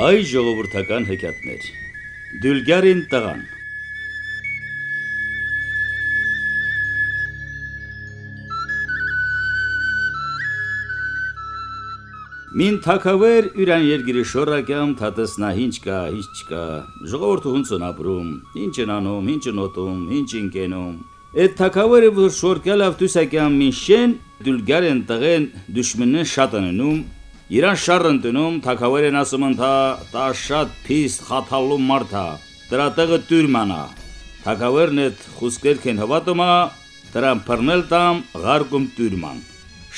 Այ ժողովրդական հեքիաթներ։ Դյուլգարին տղան։ Մին թակավեր յուրան երգիրի շորակյամ թատեսնա ինչ կա, ինչ չկա։ Ժողովուրդը հունցն ապրում, ինչ են անում, ինչ են ոտում, ինչ են կենում։ Այդ թակավերը որ շորկյալ ավտուսակյամ միշեն դուլգարեն տղեն դուշմնն շատ աննում, իրան շարն տնում, թակավերեն ասում ընթա, տա շատ փիս խաթալու մարդա, դրա տղը տյուրմանա։ Թակավերն այդ խուսկերքեն հվատումա, դրան բռնել տամ ղարկում տյուրման։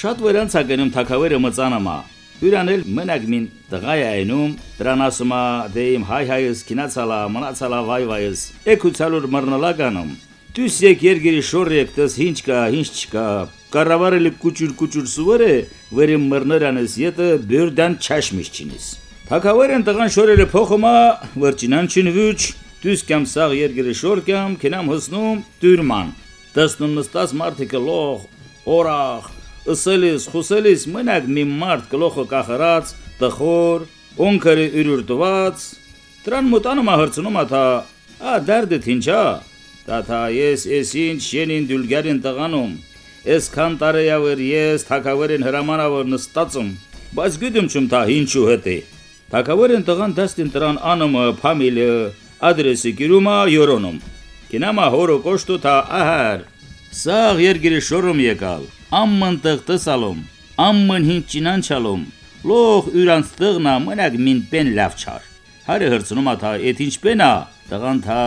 Շատ վրանց ակենում թակավերը մծանամա, Հյուրանել մենակ մին տղայ այնում, դրան ասումա դե իմ հայ հայս քինացալա, մնացալա վայ վայս։ Էքուցալուր մռնալականում։ Դուս եկ երգերի շորրեք դες ինչ կա, ինչ չկա։ Կարավարելի կուճուր կուճուր սուվերը, վերի մռնրանես յետը բյուրդան չաշմիշչինիս։ Թակավերեն տղան շորերը փոխումա, վրջինան չնվուչ, դուս կամ սաղ երգերի շոր կամ քնամ հսնում դյուրման։ Դասնում նստած մարդիկը լող, օրախ, ըսելիս, խուսելիս մենակ մի մարդ գլոխը կախրած, տխոր, օնքերը ուրուրտված, դրան մտանում հրցնում աթա, «Ա դարդը ինչա»։ Տաթա ես ես ինչ շենին դուլգարին տղանում։ Ես քան տարեյավեր ես թակավերին հրամանավոր նստածում, բայց գիտեմ չում թա ինչու հետի։ Թակավերին տղան դաստին տրան անումը ֆամիլիա ադրեսի գիրումա յորոնում։ Կինամա հորո կոշտու թա ահար։ Սաղ երգիրի շորում եկալ ամմն տղտսալում, ամմն հինչինան չալում, լող յուրանց տղնա մնակ մին պեն լավ չար։ Հարը հրցնում աթա էդ ինչ պենա, տղան թա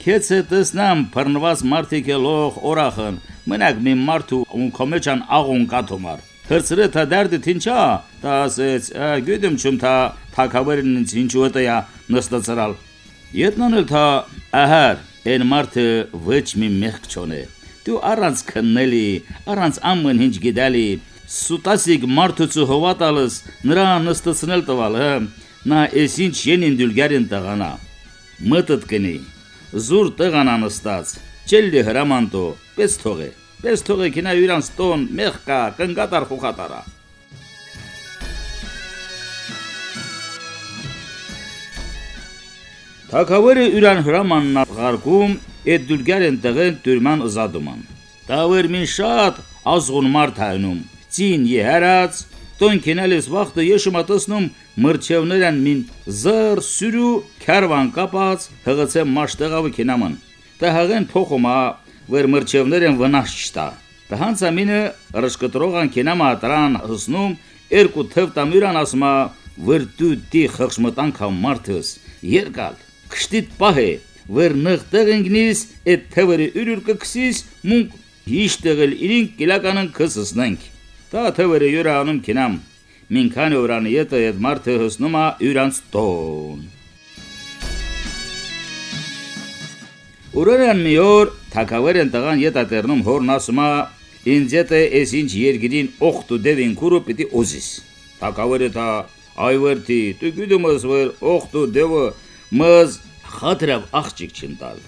քեցը տեսնամ բռնված մարդիկ լող օրախն, մնակ մին մարդու ուն կոմեչան աղուն կաթոմար։ Հրցրը թա դարդը թինչա, դա ասեց, գյուդում չում թա թակավերին ինչու հետա նստացրալ։ Ետնանել թա ահար, են մարդը ոչ մի մեղք չոնե։ Դու առանց քննելի, առանց ամեն ինչ գիտալի, սուտասիկ մարդուցու հովատալս նրա նստացնել տվալ, Նա էսինչ ենին դուլգարին տղանա։ Մտդ կնի։ Զուր տղան անստած, չելլի հրամանտո, պես թողե։ Պես թողե կինա յուրանց տոն, մեղկա, կնգատար խոխատարա։ Թակավերը յուրան հրամանն աղարկում Այդ դուրգարեն տղեն դուրման զադուման։ Տավեր մին շատ ազգուն մարդ հայնում։ Ցին եհարած տոն կենալես վախտը եշմա տեսնում մրչևներն մին զր սյուրու քարվան կապած հղացե մաշտեղավը կենաման։ Դա հաղեն փոխումա վեր մրչևներն վնաս չտա։ Տահանցամինը ռշկտրողան կենամա տրան հսնում երկու թև տամյուրան ասմա վեր դու դի խղշմտանքա մարդս երկալ քշտիտ պահե վեր նղտեղ ընգնիս այդ թվերը ուրուր կքսիս մունք հիշտեղել իրին կիլականն կսսնենք։ Դա թվերը յուրա անում կինամ։ Մինքան օրանը յետը այդ մարդը հսնում է յուրանց տոն։ Ուրորան մի օր թակավերեն տղան յետա տերնում հորն ասում է ինձ յետը էս ինչ երգիրին օխտու դևին քուրը պիտի օզիս։ Թակավերը դա այվերտի դու գիտում ես որ օխտու դևը մզ խաթրավ աղջիկ չընտալ։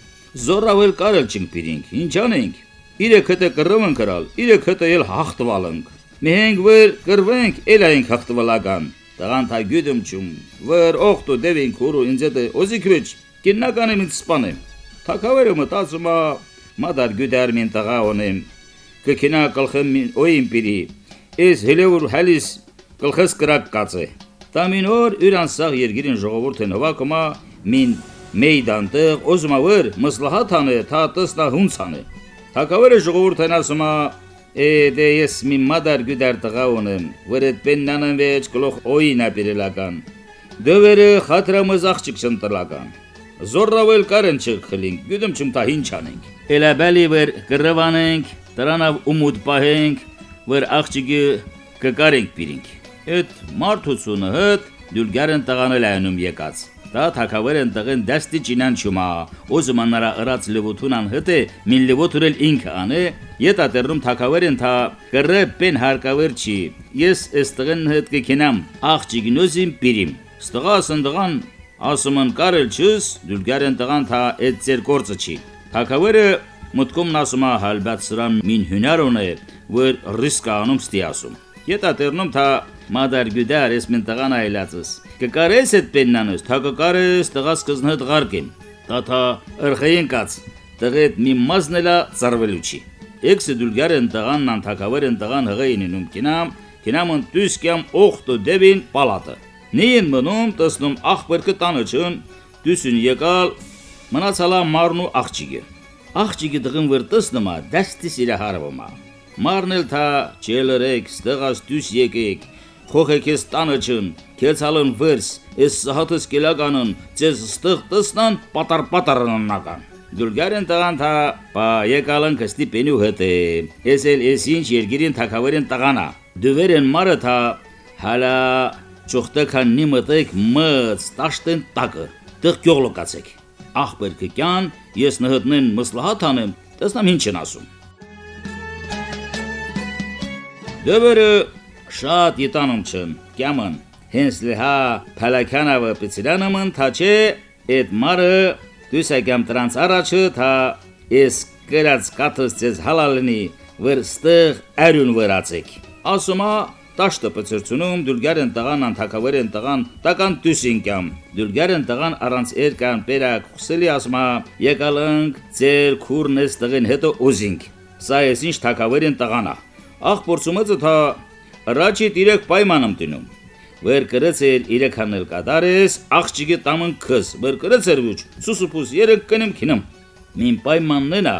Զորավել կարել չենք պիրինք, ինչ անենք։ Իրը քտը կռվն կրալ, իրը քտը էլ հաղթվալանք։ Մենք վեր կրվենք, էլ այնք հաղթվալական։ Տղան թա գյուդում չում, վեր օխտու դևին քուրու ինձեդե օզիկվիչ, կիննականը ինձ սպանեմ։ Թակավերը մտածում է, մադար գյուդար մին տղա ունեմ, կքինա կլխեմ օին պիրի։ Էս հելևուր հալիս կլխես կրակ կացե։ Տամին օր յուրան սաղ երգիրին ժողովուրդ են հովակումա մին մեյդանտեղ օզմավեր մսլահաթանը թա տստա հունցանը Թակավերը ժողովուրդն ասում է դե ես մի մադար գյուդար տղա ունեմ վրետ պեննանն վեճ գլոխ օինա բերելական դվերը խաթրամыз աղջիկ չընտրլական զորրավել կարեն չխլինք գյուդում չում թա ինչ անենք էլաբալի վեր կրվանենք դրանավ ումուդ պահենք վեր աղջիկը կկարենք բիրինք այդ մարդությունը հետ դուլգարն տղանել այնում եկած Դա թակավերն տղեն դաստի ճինան չումա, ոզմանարա ըրած լվոթունան հտե մին լվոթուրել ինքը անը, յետա տերնում թակավերն թա կրը պեն հարկավեր չի, ես էս տղեն հետ կքենամ, աղջիկնոզին պիրիմ, ստղա սնդղան ասումն կարել չս, դուլգարեն տղան թա էդ ծեր կործը չի, թակավերը մտքում նասումա հալբատ սրան մին հունար ունե, որ ռիսկա անում ստի ասում, յետա տերնում թա մադար գյուդար ես մեն տղան այլածս։ Կկարես այդ պեննանս, թա կկարես տղաս կզնհդ ղարկեմ։ Տաթա ըրխեին կաց։ Տղետ մի մազնելա ծարվելուչի։ Էքսը դուլգարեն տղան նան թակավերեն տղան հղեին ինում կինամ, կինամն տուսկյամ օխտո դեվին պալատը։ Նին մնում տսնում աղբերքը տանջուն, դուսուն եկալ մնացալա մարնու աղջիկը։ Աղջիկը դղն վեր տսնումա, դաստի սիրա հարվումա։ Մարնել թա չելրեք, ստեղած դուս եկեք, խոխեքես տանջուն, կեցալն վերս, ես սահատս կելականն, ձեզ ստեղ տսնան, պատար-պատարննական։ Դուրգարեն տղան թա պա եկալն կստի պենու հետե։ Ես էլ ես ինչ երգիրին թակավերին տղանա։ Դուվերեն մարը թա հալա ճոխտական նիմտեք մծ տաշտեն տակը։ Դղ գյողլոկացեք։ Ախբեր կյան ես նհտնեն մսլահատ անեմ, տեսնամ ինչ են ասում։ Դվերը շատ յետանում չն, կյամն, հենց լհա փալականավը պիցիրանամն թաչե այդ մարը դուսակամ տրանց առաջը թա ես գրած կաթս ձեզ հալալնի վրստեղ արյուն վրացեք ասումա տաշտը պծրցունում դուլգարեն տղան անթակավերեն տղան տական դուսինկամ դուլգարեն տղան առանց երկան պերակ խսելի ասմա եկալանք ձեր քուրնես տղեն հետո ուզինք սա ես ինչ թակավերեն տղանա ախ փորձումը թա Ռաչի դիրեք պայմանում տինում։ Վեր կրեցեր իրեք հանել կատարես, աղջիկը տամն քս, վեր կրեցեր ուչ, սուսուփուս երեք կնեմ քինեմ։ Մին պայմաննենա,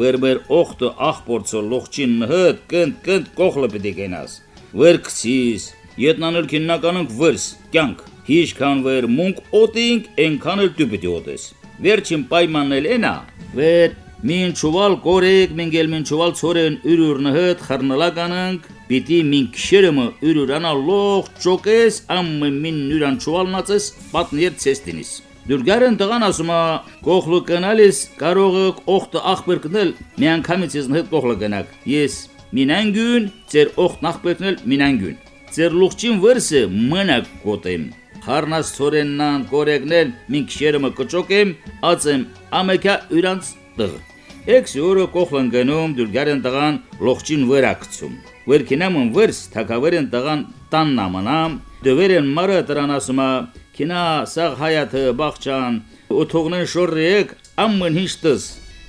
վեր բեր օխտը աղբորցը լողջին նհդ, կընդ կընդ կողլը պիտի կենաս։ Վեր կցիս, ետնանել քիննականն վրս, կյանք։ Հիշքան վեր մունք օտինք, ենքան էլ դու պիտի օտես։ Վերջին պայմաննել ենա, վեր Մին ճուվալ կորեկ մինգել մին ճուվալ ծորեն ուրուրնը հետ խառնլականանք պիտի մին քշերմը ուրուրանա լող ճոկես ամը մին նուրան ճուվալնացես պատներ ցեստինիս Դուրգարեն տղան ասում է կողլը կնալիս կարող եք օխտը ախբեր կնել մի անգամից ես հետ կողլը գնաք ես մինանգուն ձեր օխտ ախբերնել մինանգուն ձեր լուղջին վրսը մնակ կոտեմ խառնած ծորեննան կորեկնել մին քշերմը կճոկեմ ածեմ ամեկա ուրանց տղը Էքս յորը կողլն գնում դուրգարեն տղան լողջին վրակցում։ Վերքինամն վրս թակավերեն տղան տան նամանամ, դվերեն մարը տրան ասումա, քինա սաղ հայաթը բաղճան, օթողնեն շորրեք, ամմն հիշտս,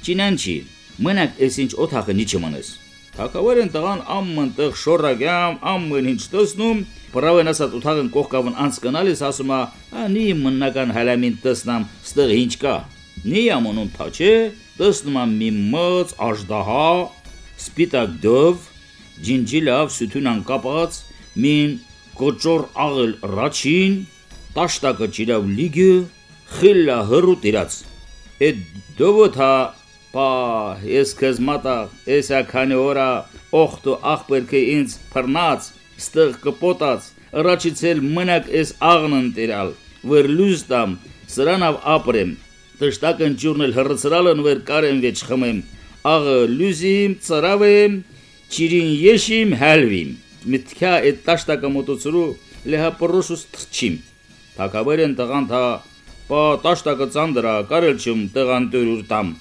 չինանչի, մնակ ես ինչ օթախը նիչը մնես։ Թակավերեն տղան ամմն տղ շորրագյամ, ամմն ինչ տեսնում, Պրավեն ասած ութաղն կողքավն անցկնալիս ասումա, «Անի մնական հալամին տեսնամ, ստեղ ինչ կա»։ Նի ամոնում թաչե, տեսնում եմ մի մծ աշդահա, սպիտակ դով, ջինջիլավ սութուն անկապած, մին կոճոր աղել ռաչին, տաշտակը ճիրավ լիգը, խիլլա հրուտ իրաց։ Էդ դովոթա պա ես քեզ մատա, էսա քանի օրա օխտո ախբերքը ինձ փռնած, ստեղ կպոտած, ռաչիցել մնակ էս աղնն տիրալ, վեր լուստամ, սրանավ ապրեմ, Տշտակն ջուրնել հրցրալն վեր կարեն վեճ խմեմ։ Աղը լյուզիմ, ծրավեմ, ճիրին եշիմ, հալվիմ։ Միտքա այդ տաշտակը մոտոցրու լեհա պրոշուս թչիմ։ Թակավերեն տղան թա պա տաշտակը ծանդրա կարել չում տղան տուրուր տամ։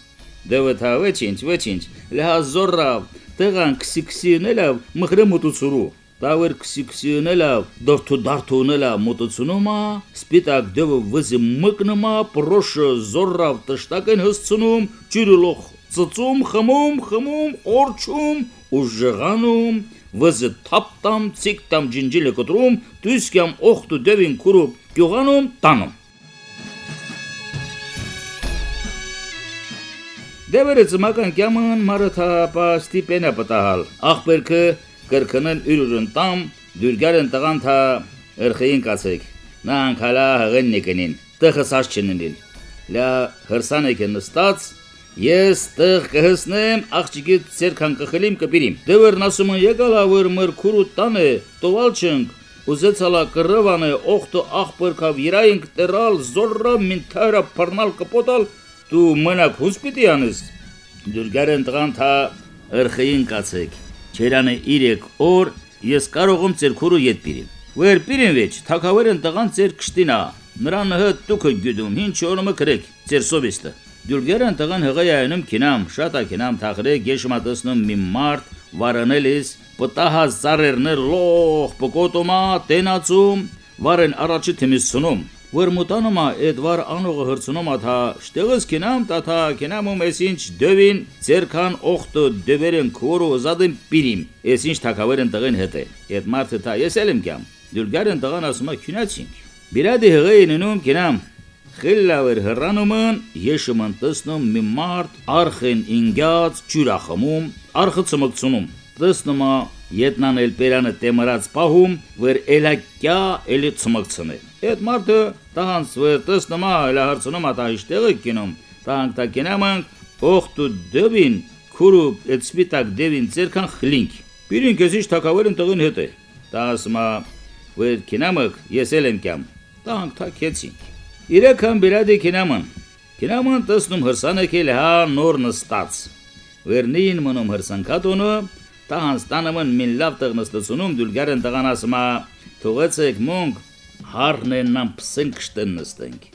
Դեվը թա վեչինչ, վեչինչ, լեհա զորրա տղան քսիքսինելա մխրե մոտոցրու։ Տավեր քսիքսիոնելա դորթու դարթունելա մոտոցունումա սպիտակ դեվը վզի մկնումա պրոշը զորրավ տշտակեն հսցնում ջուրլոխ ծծում խմում խմում օրչում ու ժղանում վզը թապտամ ցիկտամ ջինջիլը կտրում դուսկյամ օխտու դևին քուրու գյուղանում տանում Դեվերը ծմական կյաման մարաթա պաստի պենա պտահալ ախբերքը կրկնեն ուրուրն տամ դուրգարեն տղան թա երխեին կացեք նա անկալա հղեն նիկնին տխսած չնին լա հրսան եք նստած ես տեղ կհսնեմ աղջիկի ցերքան կխլիմ կպիրիմ դվերն ասում են եկալա որ մր քուրու տանը տովալ չնք ուզեցալա կռվանը օխտո աղբերքավ իրայինք տերալ զորը մինթարա փռնալ կպոտալ դու մնակ հուսպիտի անես դուրգարեն տղան թա երխեին կացեք Չերանը 3 օր ես կարող եմ ձեր քուրու ետ պիրիմ։ Վեր պիրին վեճ, թակավերն տղան ձեր կշտինա։ Նրան հդ դուք գյուդում, ինչ օրը մկրեք, ձեր սովիստը։ Դուրգերան տղան հղայանում կինամ, շատ ակինամ թախրե գեշմատոսնում մի մարդ վարանելիս պտահած ծառերներ լող պկոտոմա տենացում վարեն առաջի թիմիսցնում Վրմուտանոմա Էդվար անողը հրցնում աթա շտեղս կինամ տաթա կինամում էսինչ դովին ձերքան օխտը դվերեն քորո զադեն պիրիմ էսինչ թակավերեն տղեն հետե Էդ մարդը թա ես ելեմ կամ դուլգարեն տղան ասում է քյունացինք Բիրադի հղեիննում կինամ Խիլլավեր հրանումն եշման տեսնում մի մարդ արխեն ինգած ջուրախմում արխը ծմկցնում տեսնում ետնան էլ պերանը տեմրած պահում վեր էլակյա էլի ծմկցնե Այդ մարդը տանց վեր տեսնում է հարցնում ատա իշտեղը կինում տանք տա կինամանք օխտու դվին քուրու այդ սպիտակ դևին ցերքան խլինք Բիրին քեզիչ թակավերն տղին հետ է տասմա վեր կինամք ես էլ եմ կամ տանք թա քեցինք Իրական բիրադի կինաման։ Կինաման տեսնում հրսանեկել հա նոր նստած։ Վերնին մնում հրսանքատոնը, տա հանստանամն մին լավ տեղ նստությունում դուլգարեն տղան ասմա, թողեցեք մոնք հարնեննան պսենք շտեն նստենք։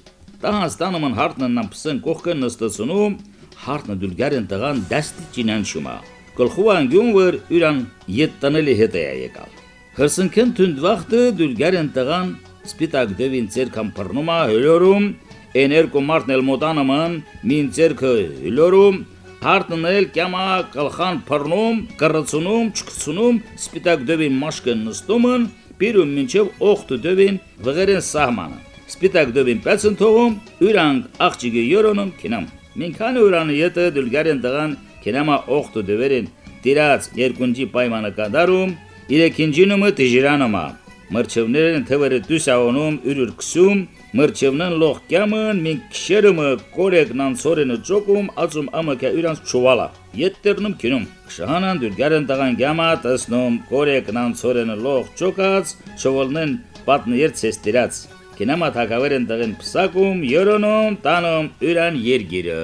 Տա հանստանամն հարտնեննան պսենք կողքեն նստությունում, հարտնը դուլգարեն տղան դաստի ճինան շումա։ Կլխուան գյուն վր յուրան ետ տնելի հետ է եկալ։ Հրսնքեն թունդ վաղտը դուլգարեն տղան սպիտակ դևին ցերքամ բռնումա հյուրում էներկո մարտնել մոտանման մին ցերքը հյուրում հարտնել կյամա կլխան բռնում կրծունում չկցունում սպիտակ դևին մաշկն նստումն բիրում մինչև օխտ դևին վղերեն սահմանը սպիտակ դևին պեցն թողում ուրանք աղջիկը յորոնում կինամ մինքան ուրանը յետը դուլգարեն տղան կինամա օխտ դևերին տիրած երկունջի պայմանը կադարում իրեքինջինումը տիժիրանոմա Մրջևներն թվերը դուսաոնում ուրուր քսում, մրջևնան լողկյամն մին քշերումը կորեկն անցորենը ճոկում, ածում ամակա իրանց ճուվալա։ Ետտերնում քինում։ Շահանան դուրգարն տղան գամա տեսնում, կորեկն անցորենը լող ճոկած, շովոլնեն պատներ ցեստիրած։ Կինամա թակավերն տղեն փսակում, յորոնում, տանում ուրան երգիրը։